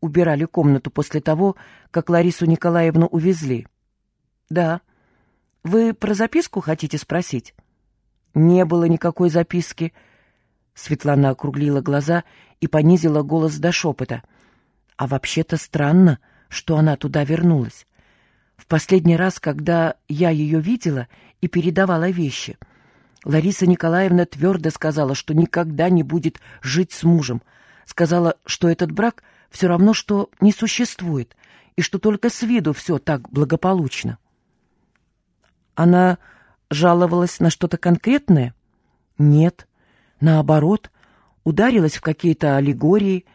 убирали комнату после того, как Ларису Николаевну увезли?» «Да. Вы про записку хотите спросить?» «Не было никакой записки». Светлана округлила глаза и понизила голос до шепота. «А вообще-то странно, что она туда вернулась. В последний раз, когда я ее видела и передавала вещи, Лариса Николаевна твердо сказала, что никогда не будет жить с мужем. Сказала, что этот брак все равно, что не существует, и что только с виду все так благополучно. Она жаловалась на что-то конкретное? Нет. Наоборот, ударилась в какие-то аллегории,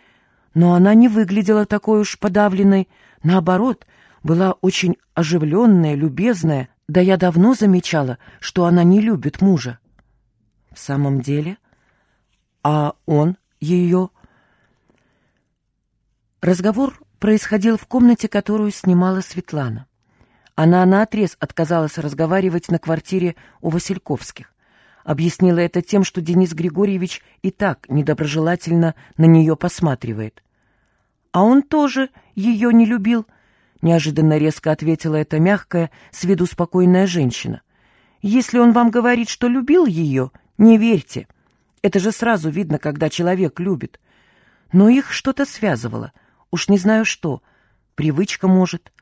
но она не выглядела такой уж подавленной. Наоборот, была очень оживленная, любезная, да я давно замечала, что она не любит мужа. В самом деле? А он ее... Разговор происходил в комнате, которую снимала Светлана. Она наотрез отказалась разговаривать на квартире у Васильковских. Объяснила это тем, что Денис Григорьевич и так недоброжелательно на нее посматривает. «А он тоже ее не любил», — неожиданно резко ответила эта мягкая, с виду спокойная женщина. «Если он вам говорит, что любил ее, не верьте. Это же сразу видно, когда человек любит. Но их что-то связывало. Уж не знаю что. Привычка, может.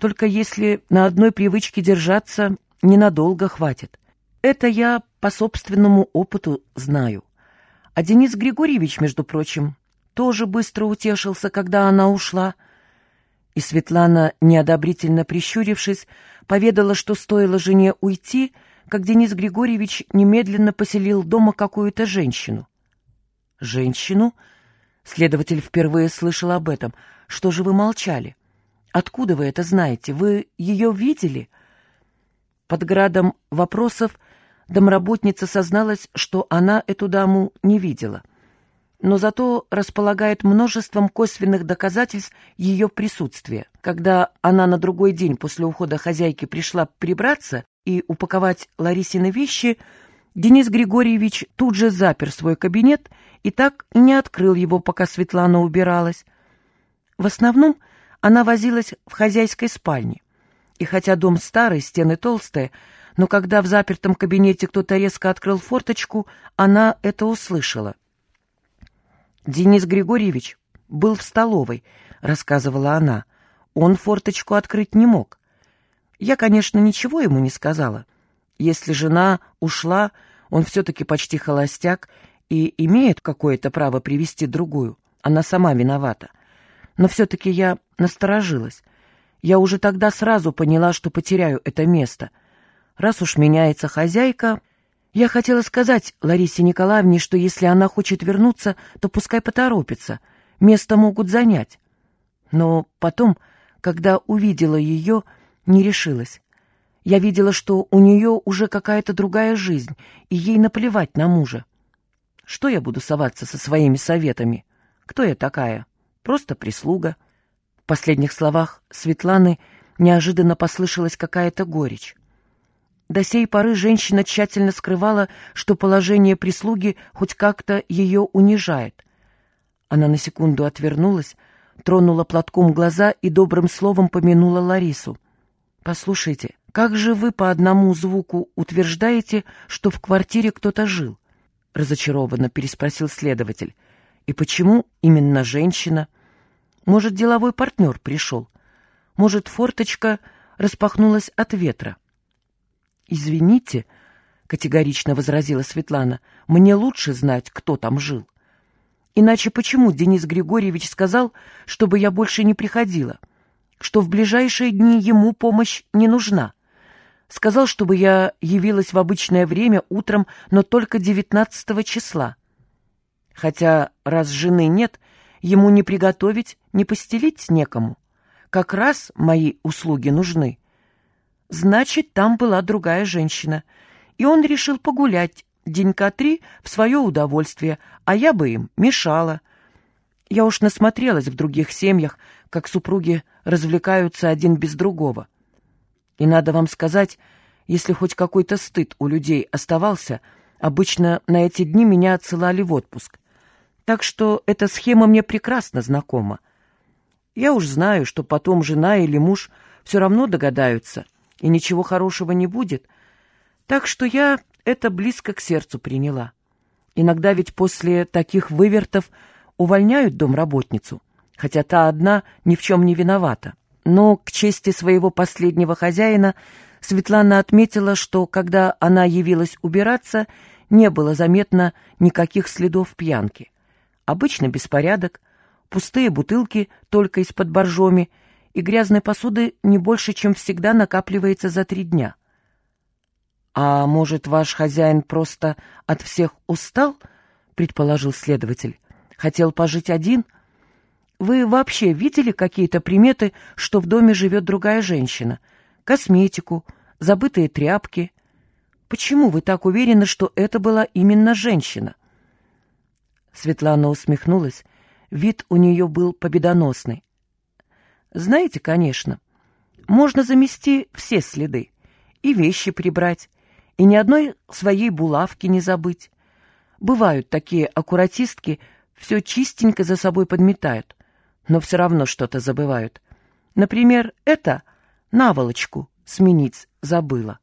Только если на одной привычке держаться, ненадолго хватит. Это я по собственному опыту знаю. А Денис Григорьевич, между прочим, тоже быстро утешился, когда она ушла. И Светлана, неодобрительно прищурившись, поведала, что стоило жене уйти, как Денис Григорьевич немедленно поселил дома какую-то женщину. «Женщину?» Следователь впервые слышал об этом. «Что же вы молчали?» Откуда вы это знаете? Вы ее видели?» Под градом вопросов домработница созналась, что она эту даму не видела, но зато располагает множеством косвенных доказательств ее присутствия. Когда она на другой день после ухода хозяйки пришла прибраться и упаковать Ларисины вещи, Денис Григорьевич тут же запер свой кабинет и так не открыл его, пока Светлана убиралась. В основном она возилась в хозяйской спальне. И хотя дом старый, стены толстые, но когда в запертом кабинете кто-то резко открыл форточку, она это услышала. «Денис Григорьевич был в столовой», — рассказывала она. «Он форточку открыть не мог. Я, конечно, ничего ему не сказала. Если жена ушла, он все-таки почти холостяк и имеет какое-то право привести другую. Она сама виновата. Но все-таки я насторожилась. Я уже тогда сразу поняла, что потеряю это место. Раз уж меняется хозяйка... Я хотела сказать Ларисе Николаевне, что если она хочет вернуться, то пускай поторопится. Место могут занять. Но потом, когда увидела ее, не решилась. Я видела, что у нее уже какая-то другая жизнь, и ей наплевать на мужа. Что я буду соваться со своими советами? Кто я такая? Просто прислуга. В последних словах Светланы неожиданно послышалась какая-то горечь. До сей поры женщина тщательно скрывала, что положение прислуги хоть как-то ее унижает. Она на секунду отвернулась, тронула платком глаза и добрым словом помянула Ларису. «Послушайте, как же вы по одному звуку утверждаете, что в квартире кто-то жил?» — разочарованно переспросил следователь. И почему именно женщина? Может, деловой партнер пришел? Может, форточка распахнулась от ветра? «Извините», — категорично возразила Светлана, — «мне лучше знать, кто там жил. Иначе почему Денис Григорьевич сказал, чтобы я больше не приходила, что в ближайшие дни ему помощь не нужна?» Сказал, чтобы я явилась в обычное время утром, но только девятнадцатого числа. Хотя, раз жены нет, ему не приготовить, не постелить некому. Как раз мои услуги нужны. Значит, там была другая женщина, и он решил погулять денька три в свое удовольствие, а я бы им мешала. Я уж насмотрелась в других семьях, как супруги развлекаются один без другого. И надо вам сказать, если хоть какой-то стыд у людей оставался, обычно на эти дни меня отсылали в отпуск. Так что эта схема мне прекрасно знакома. Я уж знаю, что потом жена или муж все равно догадаются, и ничего хорошего не будет. Так что я это близко к сердцу приняла. Иногда ведь после таких вывертов увольняют домработницу, хотя та одна ни в чем не виновата. Но к чести своего последнего хозяина Светлана отметила, что когда она явилась убираться, не было заметно никаких следов пьянки. Обычно беспорядок, пустые бутылки только из-под боржоми, и грязной посуды не больше, чем всегда накапливается за три дня. «А может, ваш хозяин просто от всех устал?» — предположил следователь. «Хотел пожить один?» «Вы вообще видели какие-то приметы, что в доме живет другая женщина? Косметику, забытые тряпки? Почему вы так уверены, что это была именно женщина?» Светлана усмехнулась. Вид у нее был победоносный. «Знаете, конечно, можно замести все следы и вещи прибрать, и ни одной своей булавки не забыть. Бывают такие аккуратистки, все чистенько за собой подметают, но все равно что-то забывают. Например, это наволочку сменить забыла.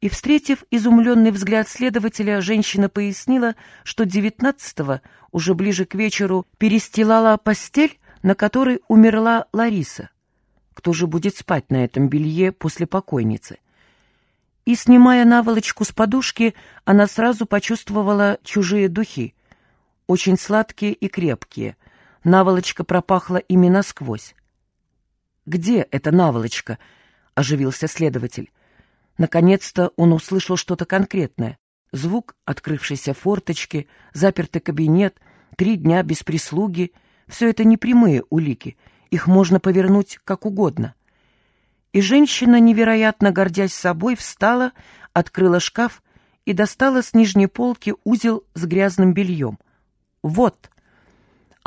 И, встретив изумленный взгляд следователя, женщина пояснила, что девятнадцатого, уже ближе к вечеру, перестилала постель, на которой умерла Лариса. Кто же будет спать на этом белье после покойницы? и, снимая наволочку с подушки, она сразу почувствовала чужие духи. Очень сладкие и крепкие. Наволочка пропахла ими насквозь. «Где эта наволочка?» — оживился следователь. Наконец-то он услышал что-то конкретное. Звук открывшейся форточки, запертый кабинет, три дня без прислуги — все это не прямые улики, их можно повернуть как угодно. И женщина, невероятно гордясь собой, встала, открыла шкаф и достала с нижней полки узел с грязным бельем. «Вот!»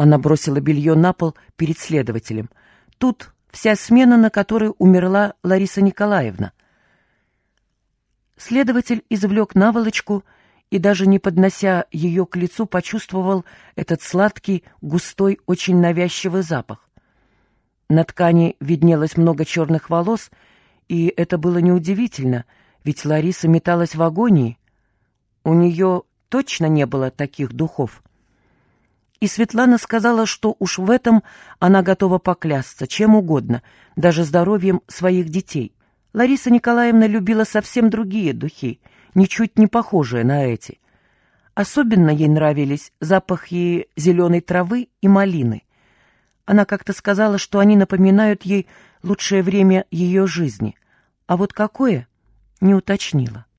Она бросила белье на пол перед следователем. «Тут вся смена, на которой умерла Лариса Николаевна». Следователь извлек наволочку и, даже не поднося ее к лицу, почувствовал этот сладкий, густой, очень навязчивый запах. На ткани виднелось много черных волос, и это было неудивительно, ведь Лариса металась в агонии. У нее точно не было таких духов. И Светлана сказала, что уж в этом она готова поклясться, чем угодно, даже здоровьем своих детей. Лариса Николаевна любила совсем другие духи, ничуть не похожие на эти. Особенно ей нравились запахи зеленой травы и малины. Она как-то сказала, что они напоминают ей лучшее время ее жизни. А вот какое — не уточнила.